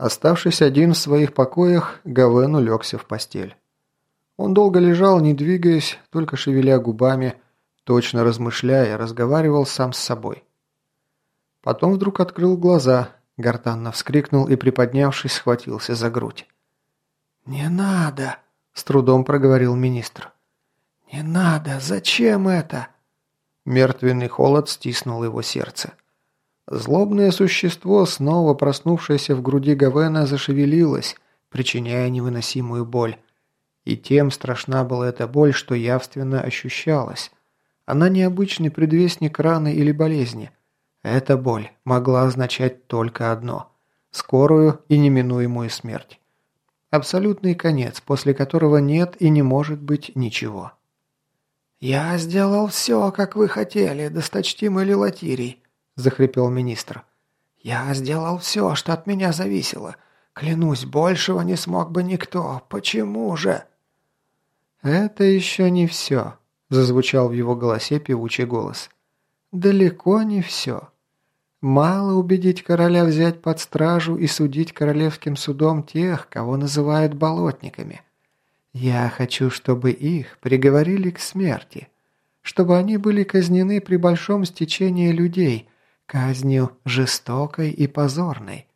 Оставшись один в своих покоях, Гавен улегся в постель. Он долго лежал, не двигаясь, только шевеля губами, точно размышляя, разговаривал сам с собой. Потом вдруг открыл глаза, гортанно вскрикнул и, приподнявшись, схватился за грудь. «Не надо!» – с трудом проговорил министр. «Не надо! Зачем это?» Мертвенный холод стиснул его сердце. Злобное существо, снова проснувшееся в груди Гавена, зашевелилось, причиняя невыносимую боль. И тем страшна была эта боль, что явственно ощущалась. Она не обычный предвестник раны или болезни. Эта боль могла означать только одно – скорую и неминуемую смерть. Абсолютный конец, после которого нет и не может быть ничего. «Я сделал все, как вы хотели, досточтимый Лилатирий», – захрипел министр. «Я сделал все, что от меня зависело. Клянусь, большего не смог бы никто. Почему же?» «Это еще не все», – зазвучал в его голосе певучий голос. «Далеко не все. Мало убедить короля взять под стражу и судить королевским судом тех, кого называют болотниками. Я хочу, чтобы их приговорили к смерти, чтобы они были казнены при большом стечении людей, казнью жестокой и позорной.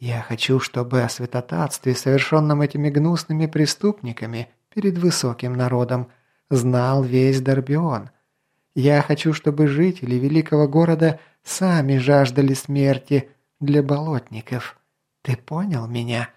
Я хочу, чтобы о святотатстве, совершенном этими гнусными преступниками, перед высоким народом, знал весь Дорбион. Я хочу, чтобы жители великого города сами жаждали смерти для болотников. Ты понял меня?»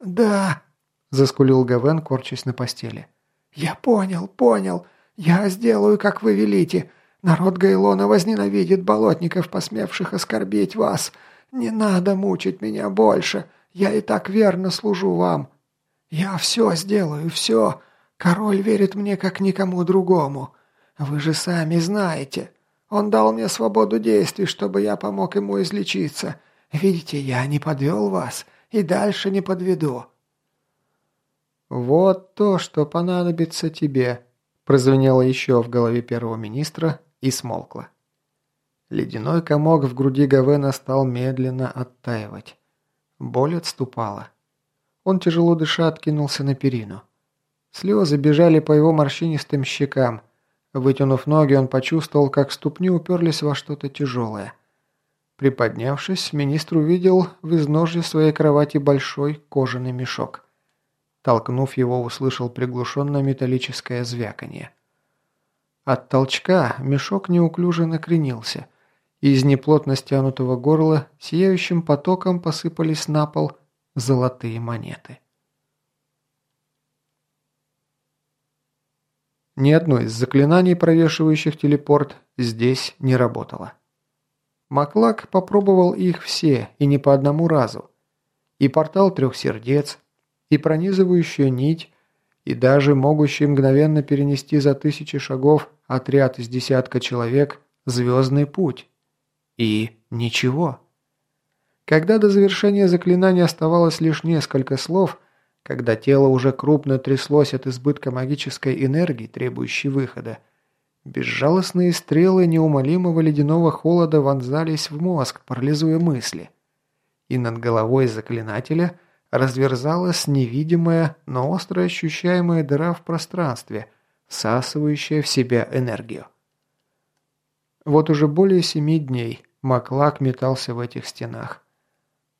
«Да», – заскулил Гавен, корчась на постели. «Я понял, понял. Я сделаю, как вы велите. Народ Гайлона возненавидит болотников, посмевших оскорбить вас. Не надо мучить меня больше. Я и так верно служу вам. «Я все сделаю, все. Король верит мне, как никому другому. Вы же сами знаете. Он дал мне свободу действий, чтобы я помог ему излечиться. Видите, я не подвел вас и дальше не подведу». «Вот то, что понадобится тебе», – прозвенело еще в голове первого министра и смолкло. Ледяной комок в груди Гавена стал медленно оттаивать. Боль отступала. Он тяжело дыша откинулся на перину. Слезы бежали по его морщинистым щекам. Вытянув ноги, он почувствовал, как ступни уперлись во что-то тяжелое. Приподнявшись, министр увидел в изножье своей кровати большой кожаный мешок. Толкнув его, услышал приглушенное металлическое звяканье. От толчка мешок неуклюже накренился. Из неплотно стянутого горла сияющим потоком посыпались на пол – золотые монеты. Ни одно из заклинаний, провешивающих телепорт, здесь не работало. Маклак попробовал их все, и не по одному разу. И портал трех сердец, и пронизывающую нить, и даже могущий мгновенно перенести за тысячи шагов отряд из десятка человек звездный путь. И ничего. Когда до завершения заклинания оставалось лишь несколько слов, когда тело уже крупно тряслось от избытка магической энергии, требующей выхода, безжалостные стрелы неумолимого ледяного холода вонзались в мозг, парализуя мысли. И над головой заклинателя разверзалась невидимая, но остро ощущаемая дыра в пространстве, всасывающая в себя энергию. Вот уже более семи дней Маклак метался в этих стенах.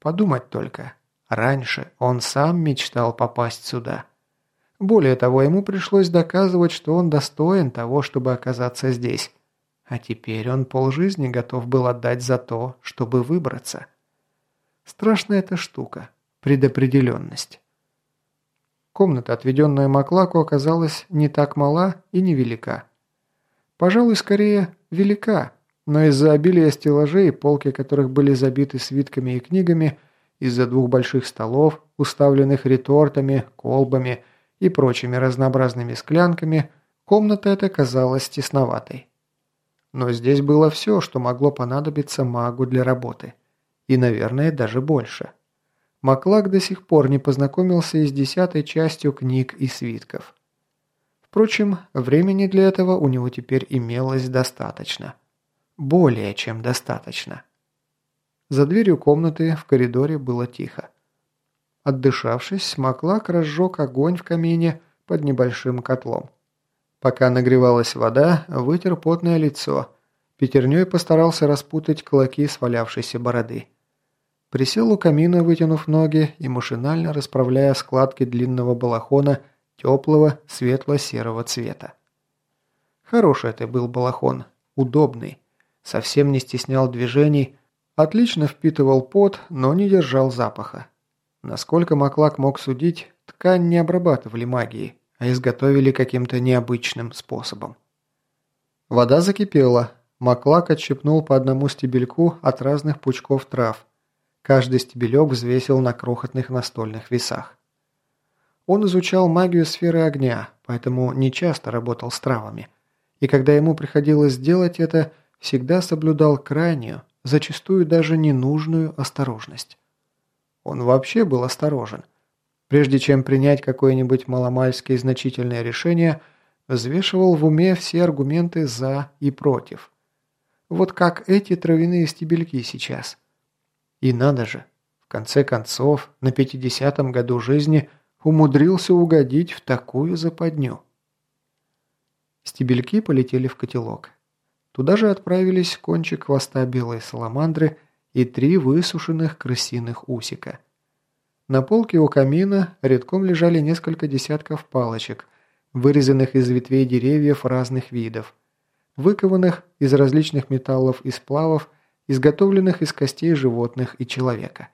Подумать только. Раньше он сам мечтал попасть сюда. Более того, ему пришлось доказывать, что он достоин того, чтобы оказаться здесь. А теперь он полжизни готов был отдать за то, чтобы выбраться. Страшная эта штука. Предопределенность. Комната, отведенная Маклаку, оказалась не так мала и невелика. Пожалуй, скорее, велика, но из-за обилия стеллажей, полки которых были забиты свитками и книгами, из-за двух больших столов, уставленных ретортами, колбами и прочими разнообразными склянками, комната эта казалась тесноватой. Но здесь было все, что могло понадобиться магу для работы. И, наверное, даже больше. Маклак до сих пор не познакомился и с десятой частью книг и свитков. Впрочем, времени для этого у него теперь имелось достаточно. Более чем достаточно. За дверью комнаты в коридоре было тихо. Отдышавшись, Маклак разжег огонь в камине под небольшим котлом. Пока нагревалась вода, вытер потное лицо. Пятерней постарался распутать клоки свалявшейся бороды. Присел у камина, вытянув ноги и машинально расправляя складки длинного балахона теплого светло-серого цвета. Хороший это был балахон, удобный, совсем не стеснял движений, отлично впитывал пот, но не держал запаха. Насколько Маклак мог судить, ткань не обрабатывали магией, а изготовили каким-то необычным способом. Вода закипела. Маклак отщипнул по одному стебельку от разных пучков трав. Каждый стебелек взвесил на крохотных настольных весах. Он изучал магию сферы огня, поэтому не часто работал с травами. И когда ему приходилось делать это, всегда соблюдал крайнюю, зачастую даже ненужную осторожность. Он вообще был осторожен. Прежде чем принять какое-нибудь маломальски значительное решение, взвешивал в уме все аргументы «за» и «против». Вот как эти травяные стебельки сейчас. И надо же, в конце концов, на 50-м году жизни умудрился угодить в такую западню. Стебельки полетели в котелок. Туда же отправились кончик хвоста белой саламандры и три высушенных крысиных усика. На полке у камина редком лежали несколько десятков палочек, вырезанных из ветвей деревьев разных видов, выкованных из различных металлов и сплавов, изготовленных из костей животных и человека.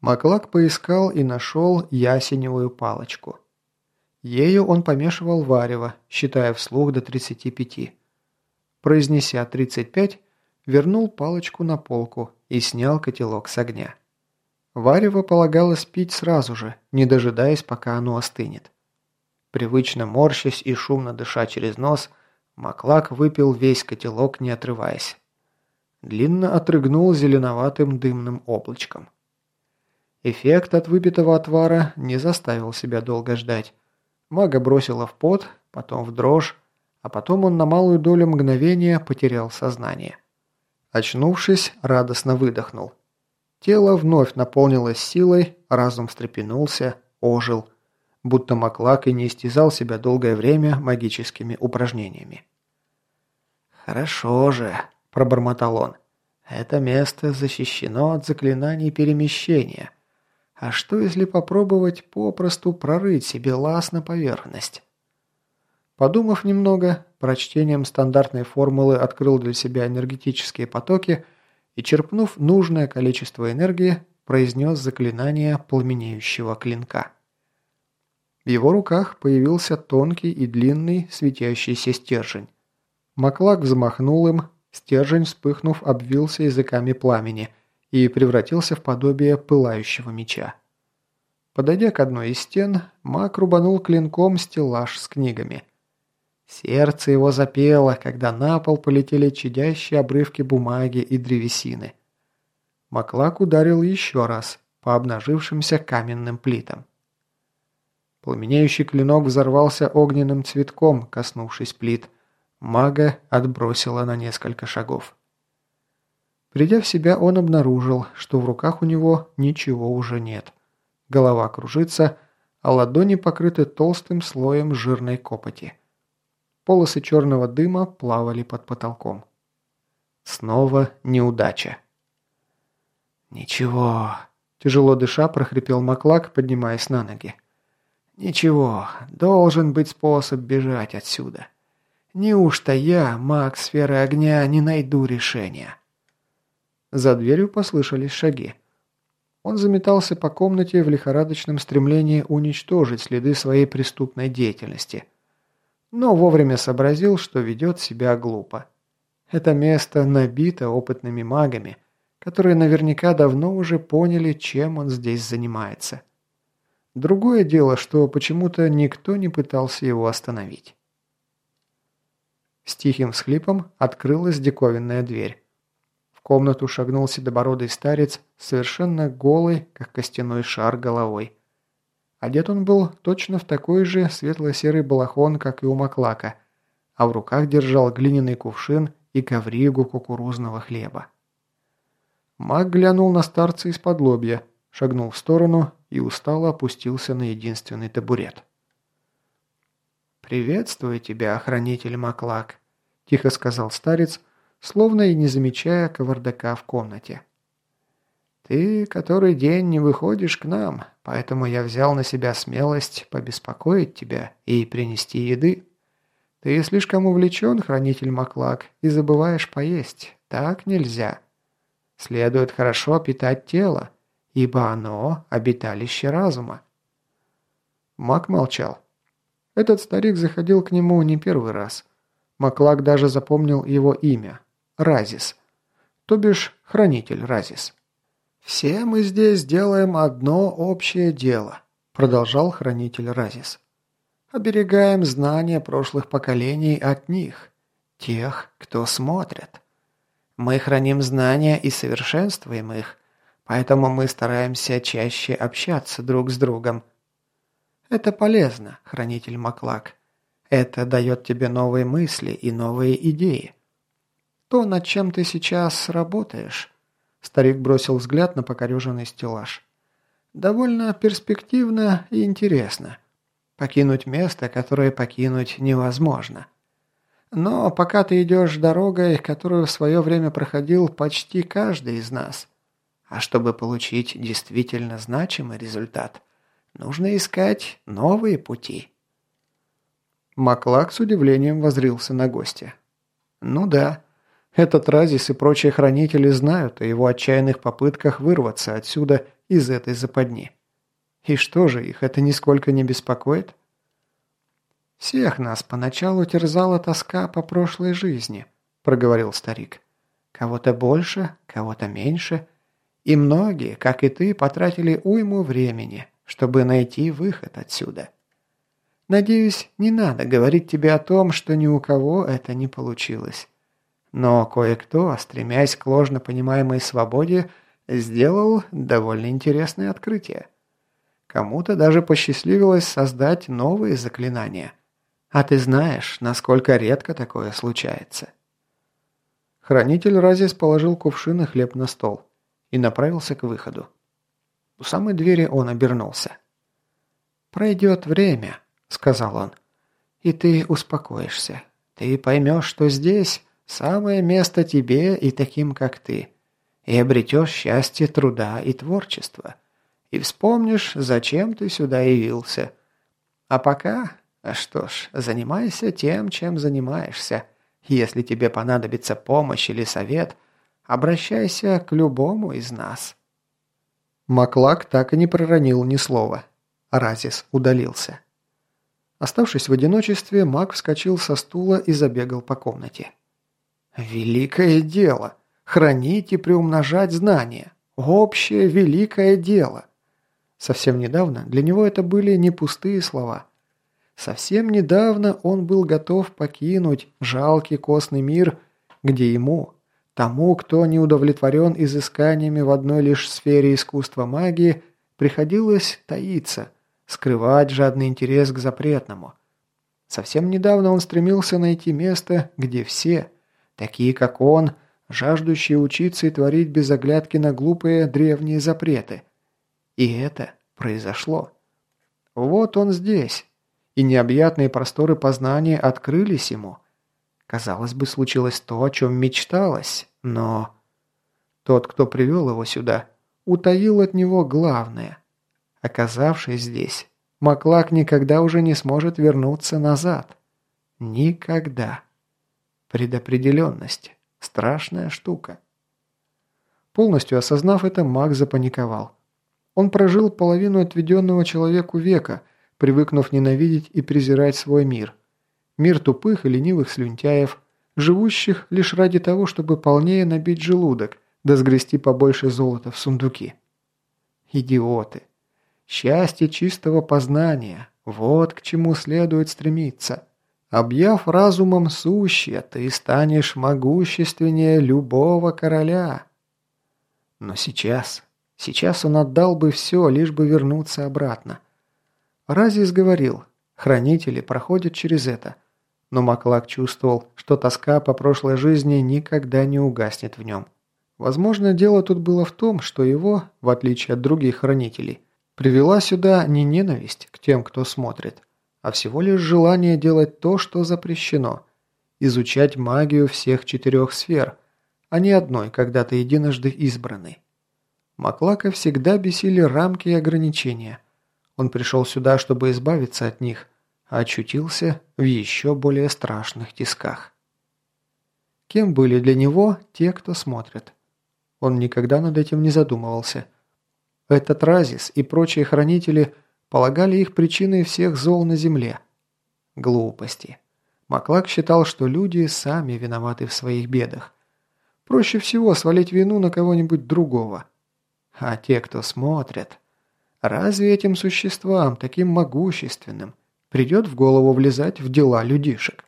Маклак поискал и нашел ясеневую палочку. Ею он помешивал варево, считая вслух до 35. Произнеся 35, вернул палочку на полку и снял котелок с огня. Варево полагалось пить сразу же, не дожидаясь, пока оно остынет. Привычно морщась и шумно дыша через нос, Маклак выпил весь котелок, не отрываясь. Длинно отрыгнул зеленоватым дымным облачком. Эффект от выпитого отвара не заставил себя долго ждать. Мага бросила в пот, потом в дрожь, а потом он на малую долю мгновения потерял сознание. Очнувшись, радостно выдохнул. Тело вновь наполнилось силой, разум встрепенулся, ожил, будто Маклак и не истязал себя долгое время магическими упражнениями. «Хорошо же», – пробормотал он. «Это место защищено от заклинаний перемещения. А что, если попробовать попросту прорыть себе лаз на поверхность?» Подумав немного, прочтением стандартной формулы открыл для себя энергетические потоки и, черпнув нужное количество энергии, произнес заклинание пламенеющего клинка. В его руках появился тонкий и длинный светящийся стержень. Маклак взмахнул им, стержень, вспыхнув, обвился языками пламени и превратился в подобие пылающего меча. Подойдя к одной из стен, маг рубанул клинком стеллаж с книгами – Сердце его запело, когда на пол полетели чадящие обрывки бумаги и древесины. Маклак ударил еще раз по обнажившимся каменным плитам. Пламенеющий клинок взорвался огненным цветком, коснувшись плит. Мага отбросила на несколько шагов. Придя в себя, он обнаружил, что в руках у него ничего уже нет. Голова кружится, а ладони покрыты толстым слоем жирной копоти. Полосы черного дыма плавали под потолком. Снова неудача. «Ничего», – тяжело дыша прохрипел Маклак, поднимаясь на ноги. «Ничего, должен быть способ бежать отсюда. Неужто я, маг сферы огня, не найду решения?» За дверью послышались шаги. Он заметался по комнате в лихорадочном стремлении уничтожить следы своей преступной деятельности – но вовремя сообразил, что ведет себя глупо. Это место набито опытными магами, которые наверняка давно уже поняли, чем он здесь занимается. Другое дело, что почему-то никто не пытался его остановить. С тихим всхлипом открылась диковинная дверь. В комнату шагнул седобородый старец, совершенно голый, как костяной шар головой. Одет он был точно в такой же светло-серый балахон, как и у Маклака, а в руках держал глиняный кувшин и ковригу кукурузного хлеба. Маг глянул на старца из-под лобья, шагнул в сторону и устало опустился на единственный табурет. «Приветствую тебя, охранитель Маклак», – тихо сказал старец, словно и не замечая кавардака в комнате. «Ты который день не выходишь к нам, поэтому я взял на себя смелость побеспокоить тебя и принести еды. Ты слишком увлечен, хранитель Маклак, и забываешь поесть. Так нельзя. Следует хорошо питать тело, ибо оно – обиталище разума». Мак молчал. Этот старик заходил к нему не первый раз. Маклак даже запомнил его имя – Разис, то бишь хранитель Разис. «Все мы здесь делаем одно общее дело», – продолжал хранитель Разис. «Оберегаем знания прошлых поколений от них, тех, кто смотрит. Мы храним знания и совершенствуем их, поэтому мы стараемся чаще общаться друг с другом – это полезно, хранитель Маклак. Это дает тебе новые мысли и новые идеи. То, над чем ты сейчас работаешь. Старик бросил взгляд на покореженный стеллаж. Довольно перспективно и интересно. Покинуть место, которое покинуть невозможно. Но пока ты идешь дорогой, которую в свое время проходил почти каждый из нас. А чтобы получить действительно значимый результат, Нужно искать новые пути». Маклак с удивлением возрился на гостя. «Ну да, этот Разис и прочие хранители знают о его отчаянных попытках вырваться отсюда из этой западни. И что же, их это нисколько не беспокоит?» «Всех нас поначалу терзала тоска по прошлой жизни», – проговорил старик. «Кого-то больше, кого-то меньше. И многие, как и ты, потратили уйму времени, чтобы найти выход отсюда. Надеюсь, не надо говорить тебе о том, что ни у кого это не получилось. Но кое-кто, стремясь к ложно понимаемой свободе, сделал довольно интересное открытие. Кому-то даже посчастливилось создать новые заклинания. А ты знаешь, насколько редко такое случается. Хранитель Разис положил кувшин и хлеб на стол и направился к выходу. У самой двери он обернулся. «Пройдет время», — сказал он, — «и ты успокоишься. Ты поймешь, что здесь самое место тебе и таким, как ты, и обретешь счастье труда и творчества, и вспомнишь, зачем ты сюда явился. А пока, что ж, занимайся тем, чем занимаешься. Если тебе понадобится помощь или совет, обращайся к любому из нас». Маклак так и не проронил ни слова. Разис удалился. Оставшись в одиночестве, маг вскочил со стула и забегал по комнате. «Великое дело! Хранить и приумножать знания! Общее великое дело!» Совсем недавно для него это были не пустые слова. Совсем недавно он был готов покинуть жалкий костный мир, где ему, Тому, кто не удовлетворен изысканиями в одной лишь сфере искусства магии, приходилось таиться, скрывать жадный интерес к запретному. Совсем недавно он стремился найти место, где все, такие как он, жаждущие учиться и творить без оглядки на глупые древние запреты. И это произошло. Вот он здесь, и необъятные просторы познания открылись ему – Казалось бы, случилось то, о чем мечталось, но... Тот, кто привел его сюда, утаил от него главное. Оказавшись здесь, Маклак никогда уже не сможет вернуться назад. Никогда. Предопределенность. Страшная штука. Полностью осознав это, маг запаниковал. Он прожил половину отведенного человеку века, привыкнув ненавидеть и презирать свой мир – Мир тупых и ленивых слюнтяев, живущих лишь ради того, чтобы полнее набить желудок, да сгрести побольше золота в сундуки. Идиоты. Счастье чистого познания – вот к чему следует стремиться. Объяв разумом сущее, ты станешь могущественнее любого короля. Но сейчас, сейчас он отдал бы все, лишь бы вернуться обратно. Разис говорил, хранители проходят через это – но Маклак чувствовал, что тоска по прошлой жизни никогда не угаснет в нем. Возможно, дело тут было в том, что его, в отличие от других хранителей, привела сюда не ненависть к тем, кто смотрит, а всего лишь желание делать то, что запрещено – изучать магию всех четырех сфер, а не одной, когда-то единожды избранной. Маклака всегда бесили рамки и ограничения. Он пришел сюда, чтобы избавиться от них, очутился в еще более страшных тисках. Кем были для него те, кто смотрит? Он никогда над этим не задумывался. Этот Разис и прочие хранители полагали их причиной всех зол на земле. Глупости. Маклак считал, что люди сами виноваты в своих бедах. Проще всего свалить вину на кого-нибудь другого. А те, кто смотрят... Разве этим существам, таким могущественным, придет в голову влезать в дела людишек?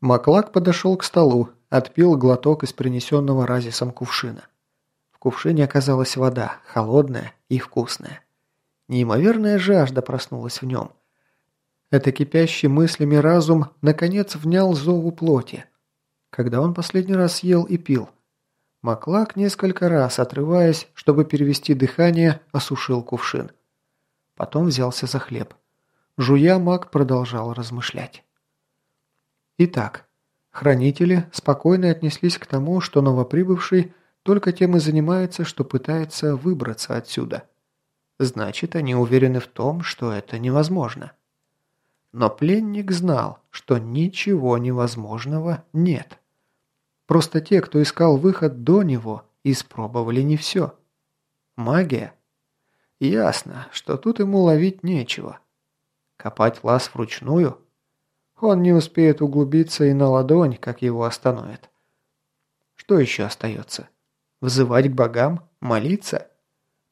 Маклак подошел к столу, отпил глоток из принесенного разисом кувшина. В кувшине оказалась вода, холодная и вкусная. Неимоверная жажда проснулась в нем. Это кипящий мыслями разум наконец внял зову плоти. Когда он последний раз ел и пил? Маклак несколько раз, отрываясь, чтобы перевести дыхание, осушил кувшин. Потом взялся за хлеб. Жуя, маг продолжал размышлять. Итак, Хранители спокойно отнеслись к тому, что новоприбывший только тем и занимается, что пытается выбраться отсюда. Значит, они уверены в том, что это невозможно. Но пленник знал, что ничего невозможного нет. Просто те, кто искал выход до него, испробовали не все. Магия? Ясно, что тут ему ловить нечего. Копать лаз вручную? Он не успеет углубиться и на ладонь, как его остановят. Что еще остается? Взывать к богам? Молиться?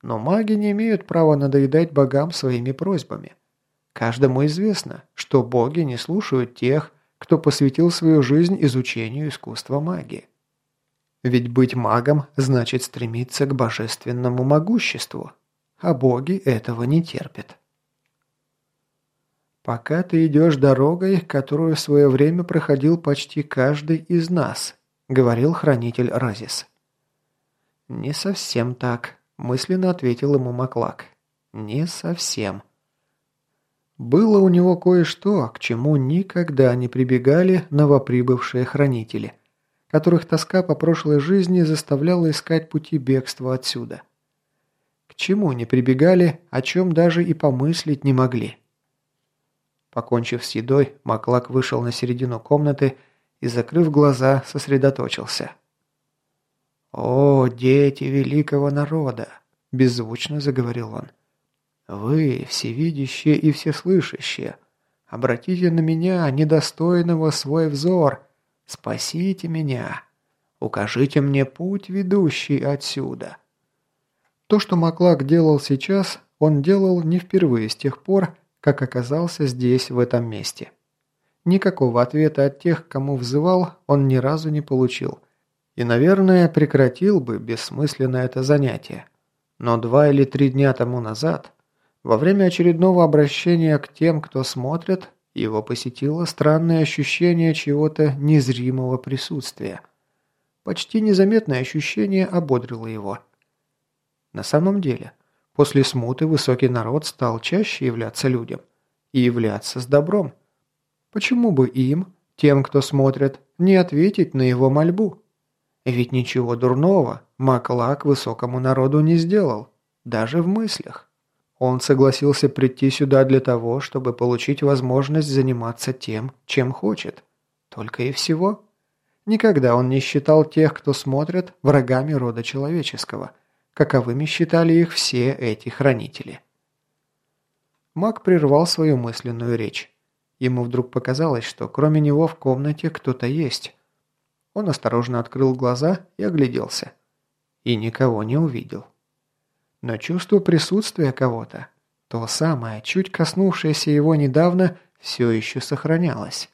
Но маги не имеют права надоедать богам своими просьбами. Каждому известно, что боги не слушают тех, кто посвятил свою жизнь изучению искусства магии. Ведь быть магом значит стремиться к божественному могуществу, а боги этого не терпят. «Пока ты идешь дорогой, которую в свое время проходил почти каждый из нас», — говорил хранитель Разис. «Не совсем так», — мысленно ответил ему Маклак. «Не совсем». Было у него кое-что, к чему никогда не прибегали новоприбывшие хранители, которых тоска по прошлой жизни заставляла искать пути бегства отсюда. К чему не прибегали, о чем даже и помыслить не могли. Покончив с едой, Маклак вышел на середину комнаты и, закрыв глаза, сосредоточился. «О, дети великого народа!» – беззвучно заговорил он. «Вы, всевидящие и всеслышащие, обратите на меня, недостойного, свой взор. Спасите меня. Укажите мне путь, ведущий отсюда». То, что Маклак делал сейчас, он делал не впервые с тех пор, как оказался здесь, в этом месте. Никакого ответа от тех, кому взывал, он ни разу не получил. И, наверное, прекратил бы бессмысленно это занятие. Но два или три дня тому назад, во время очередного обращения к тем, кто смотрит, его посетило странное ощущение чего-то незримого присутствия. Почти незаметное ощущение ободрило его. На самом деле – После смуты высокий народ стал чаще являться людям. И являться с добром. Почему бы им, тем, кто смотрит, не ответить на его мольбу? Ведь ничего дурного Маклак высокому народу не сделал, даже в мыслях. Он согласился прийти сюда для того, чтобы получить возможность заниматься тем, чем хочет. Только и всего. Никогда он не считал тех, кто смотрит, врагами рода человеческого – каковыми считали их все эти хранители. Маг прервал свою мысленную речь. Ему вдруг показалось, что кроме него в комнате кто-то есть. Он осторожно открыл глаза и огляделся. И никого не увидел. Но чувство присутствия кого-то, то самое, чуть коснувшееся его недавно, все еще сохранялось.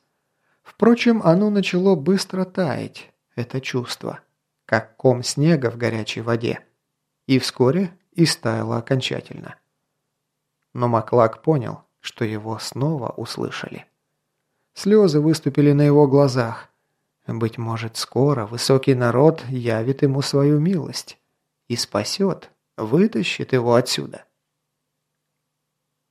Впрочем, оно начало быстро таять, это чувство, как ком снега в горячей воде и вскоре истаяло окончательно. Но Маклак понял, что его снова услышали. Слезы выступили на его глазах. Быть может, скоро высокий народ явит ему свою милость и спасет, вытащит его отсюда.